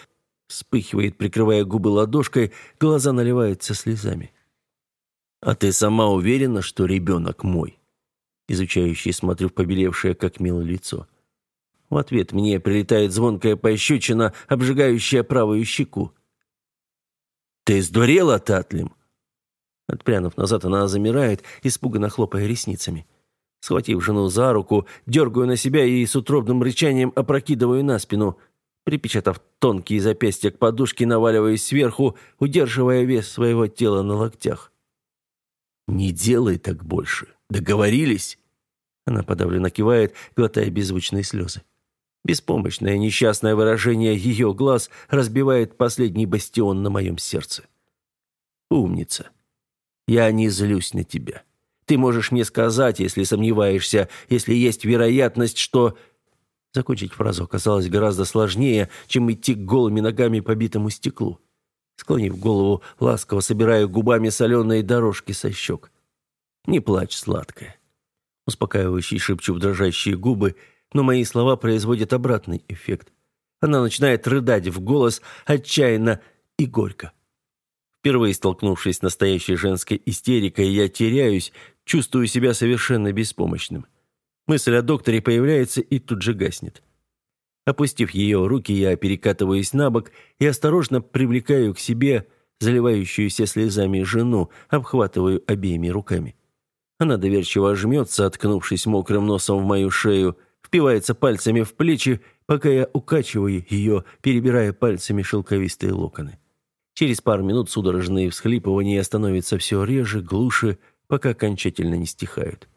Вспыхивает, прикрывая губы ладошкой, глаза наливаются слезами. «А ты сама уверена, что ребенок мой?» Изучающий смотрю в побелевшее, как милое лицо. В ответ мне прилетает звонкая пощечина, обжигающая правую щеку. «Ты сдурела, Татлим?» Отпрянув назад, она замирает, испуганно хлопая ресницами. Схватив жену за руку, дергаю на себя и с утробным рычанием опрокидываю на спину. Припечатав тонкие запястья к подушке, наваливаюсь сверху, удерживая вес своего тела на локтях. «Не делай так больше. Договорились?» Она подавленно кивает, глотая беззвучные слезы. Беспомощное несчастное выражение ее глаз разбивает последний бастион на моем сердце. «Умница. Я не злюсь на тебя. Ты можешь мне сказать, если сомневаешься, если есть вероятность, что...» Закончить фразу оказалось гораздо сложнее, чем идти голыми ногами по битому стеклу. Склонив голову, ласково собираю губами соленые дорожки со щек. «Не плачь, сладкая». Успокаивающий шепчу в дрожащие губы, но мои слова производят обратный эффект. Она начинает рыдать в голос отчаянно и горько. Впервые столкнувшись с настоящей женской истерикой, я теряюсь, чувствую себя совершенно беспомощным. Мысль о докторе появляется и тут же гаснет. Опустив ее руки, я перекатываюсь на бок и осторожно привлекаю к себе заливающуюся слезами жену, обхватываю обеими руками. Она доверчиво жмется, откнувшись мокрым носом в мою шею, впивается пальцами в плечи, пока я укачиваю ее, перебирая пальцами шелковистые локоны. Через пару минут судорожные всхлипывания становятся все реже, глуше, пока окончательно не стихают.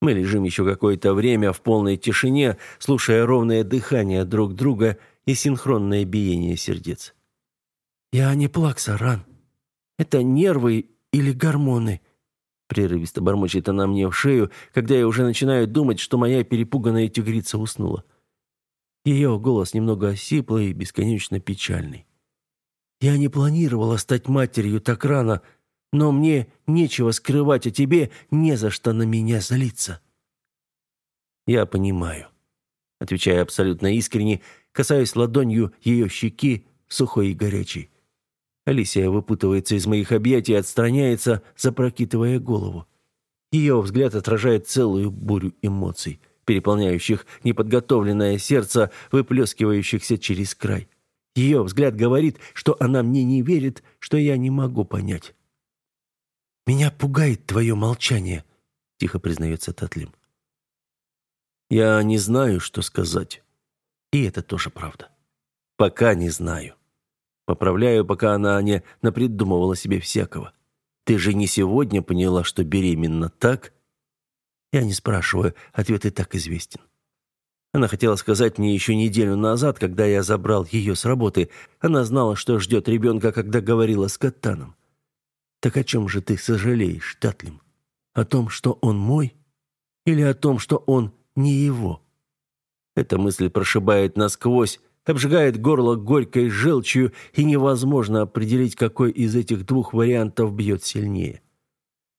Мы лежим еще какое-то время в полной тишине, слушая ровное дыхание друг друга и синхронное биение сердец. «Я не плакса, Ран. Это нервы или гормоны?» Прерывисто бормочет она мне в шею, когда я уже начинаю думать, что моя перепуганная тигрица уснула. Ее голос немного осиплый и бесконечно печальный. Я не планировала стать матерью так рано, но мне нечего скрывать, а тебе не за что на меня злиться». «Я понимаю», — отвечая абсолютно искренне, касаюсь ладонью ее щеки, сухой и горячей. Алисия выпутывается из моих объятий отстраняется, запрокидывая голову. Ее взгляд отражает целую бурю эмоций, переполняющих неподготовленное сердце, выплескивающихся через край. Ее взгляд говорит, что она мне не верит, что я не могу понять. «Меня пугает твое молчание», — тихо признается Татлим. «Я не знаю, что сказать. И это тоже правда. Пока не знаю. Поправляю, пока она не напридумывала себе всякого. Ты же не сегодня поняла, что беременна, так?» Я не спрашиваю, ответ и так известен. Она хотела сказать мне еще неделю назад, когда я забрал ее с работы. Она знала, что ждет ребенка, когда говорила с Каттаном. Так о чем же ты сожалеешь, Татлим? О том, что он мой? Или о том, что он не его? Эта мысль прошибает насквозь, обжигает горло горькой желчью, и невозможно определить, какой из этих двух вариантов бьет сильнее.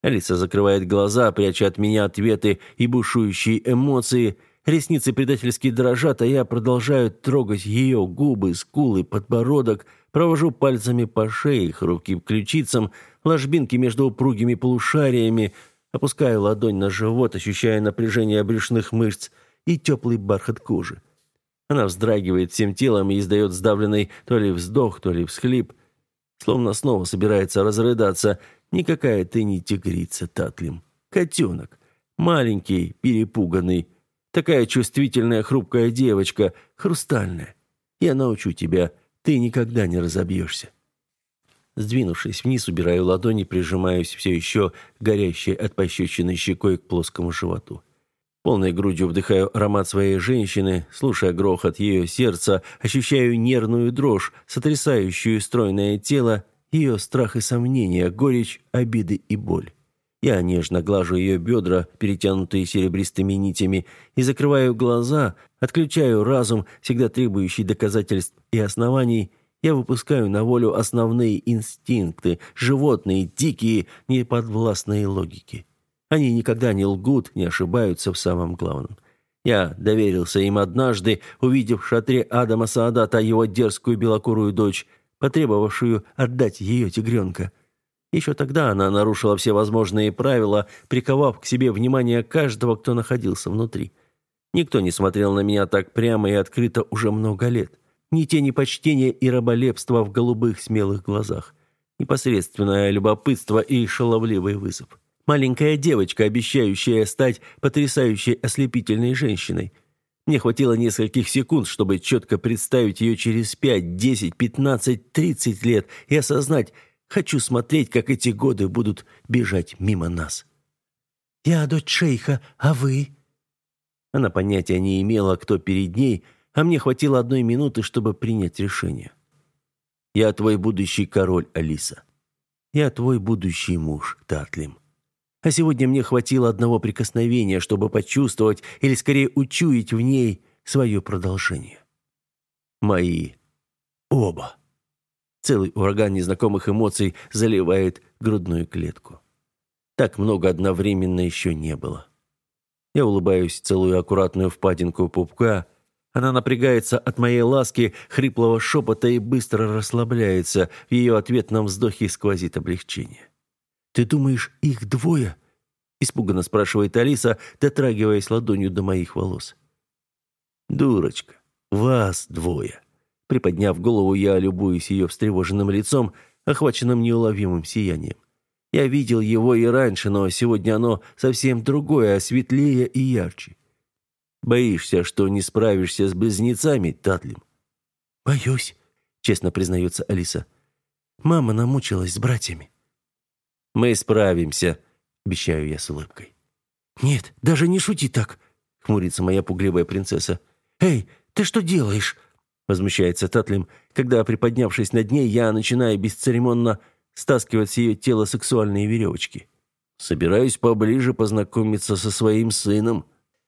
Алиса закрывает глаза, пряча от меня ответы и бушующие эмоции. Ресницы предательски дрожат, а я продолжаю трогать ее губы, скулы, подбородок, провожу пальцами по шее, хрупким ключицам, ложбинки между упругими полушариями, опускаю ладонь на живот, ощущая напряжение брюшных мышц и теплый бархат кожи. Она вздрагивает всем телом и издает сдавленный то ли вздох, то ли всхлип, словно снова собирается разрыдаться – Никакая ты не тигрица, Татлим. Котенок. Маленький, перепуганный. Такая чувствительная, хрупкая девочка, хрустальная. Я научу тебя, ты никогда не разобьешься. Сдвинувшись вниз, убираю ладони, прижимаюсь все еще горящей от пощечины щекой к плоскому животу. Полной грудью вдыхаю аромат своей женщины, слушая грохот ее сердца, ощущаю нервную дрожь, сотрясающую стройное тело ее страх и сомнения, горечь, обиды и боль. Я нежно глажу ее бедра, перетянутые серебристыми нитями, и закрываю глаза, отключаю разум, всегда требующий доказательств и оснований. Я выпускаю на волю основные инстинкты, животные, дикие, неподвластные логике. Они никогда не лгут, не ошибаются в самом главном. Я доверился им однажды, увидев в шатре Адама Саадата его дерзкую белокурую дочь – потребовавшую отдать ее тигренка. Еще тогда она нарушила все возможные правила, приковав к себе внимание каждого, кто находился внутри. Никто не смотрел на меня так прямо и открыто уже много лет. Ни тени почтения и раболепства в голубых смелых глазах. Непосредственное любопытство и шаловливый вызов. Маленькая девочка, обещающая стать потрясающей ослепительной женщиной. Мне хватило нескольких секунд, чтобы четко представить ее через пять, десять, пятнадцать, тридцать лет и осознать, хочу смотреть, как эти годы будут бежать мимо нас. «Я дочь шейха, а вы?» Она понятия не имела, кто перед ней, а мне хватило одной минуты, чтобы принять решение. «Я твой будущий король, Алиса. Я твой будущий муж, Татлим. А сегодня мне хватило одного прикосновения, чтобы почувствовать или скорее учуять в ней свое продолжение. Мои оба. Целый ураган незнакомых эмоций заливает грудную клетку. Так много одновременно еще не было. Я улыбаюсь, целую аккуратную впадинку пупка. Она напрягается от моей ласки, хриплого шепота и быстро расслабляется. В ее ответном вздохе сквозит облегчение. «Ты думаешь, их двое?» Испуганно спрашивает Алиса, дотрагиваясь ладонью до моих волос. «Дурочка, вас двое». Приподняв голову, я любуюсь ее встревоженным лицом, охваченным неуловимым сиянием. Я видел его и раньше, но сегодня оно совсем другое, светлее и ярче. Боишься, что не справишься с близнецами, Татлим? Боюсь, честно признается Алиса. Мама намучилась с братьями. Мы справимся, обещаю я с улыбкой. Нет, даже не шути так, хмурится моя пугливая принцесса. Эй, ты что делаешь? Возмущается Татлим, когда, приподнявшись над ней, я начинаю бесцеремонно стаскивать с ее тела сексуальные веревочки. Собираюсь поближе познакомиться со своим сыном,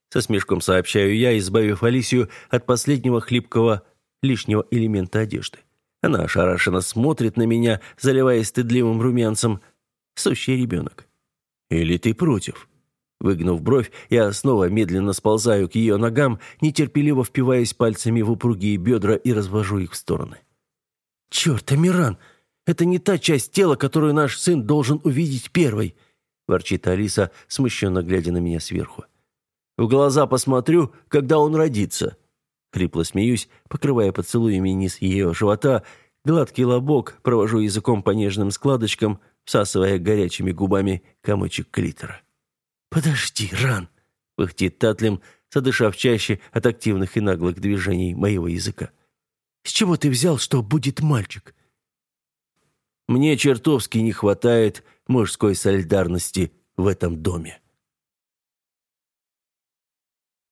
со смешком сообщаю я, избавив Алисию от последнего хлипкого лишнего элемента одежды. Она ошарашенно смотрит на меня, заливаясь стыдливым румянцем. Сущий ребенок. Или ты против? Выгнув бровь, я снова медленно сползаю к ее ногам, нетерпеливо впиваясь пальцами в упругие бедра и развожу их в стороны. «Черт, Амиран! Это не та часть тела, которую наш сын должен увидеть первой!» – ворчит Алиса, смущенно глядя на меня сверху. «В глаза посмотрю, когда он родится!» Хрипло смеюсь, покрывая поцелуями низ ее живота, гладкий лобок, провожу языком по нежным складочкам, всасывая горячими губами комочек клитора. «Подожди, Ран!» — пыхтит Татлим, задышав чаще от активных и наглых движений моего языка. «С чего ты взял, что будет мальчик?» «Мне чертовски не хватает мужской солидарности в этом доме».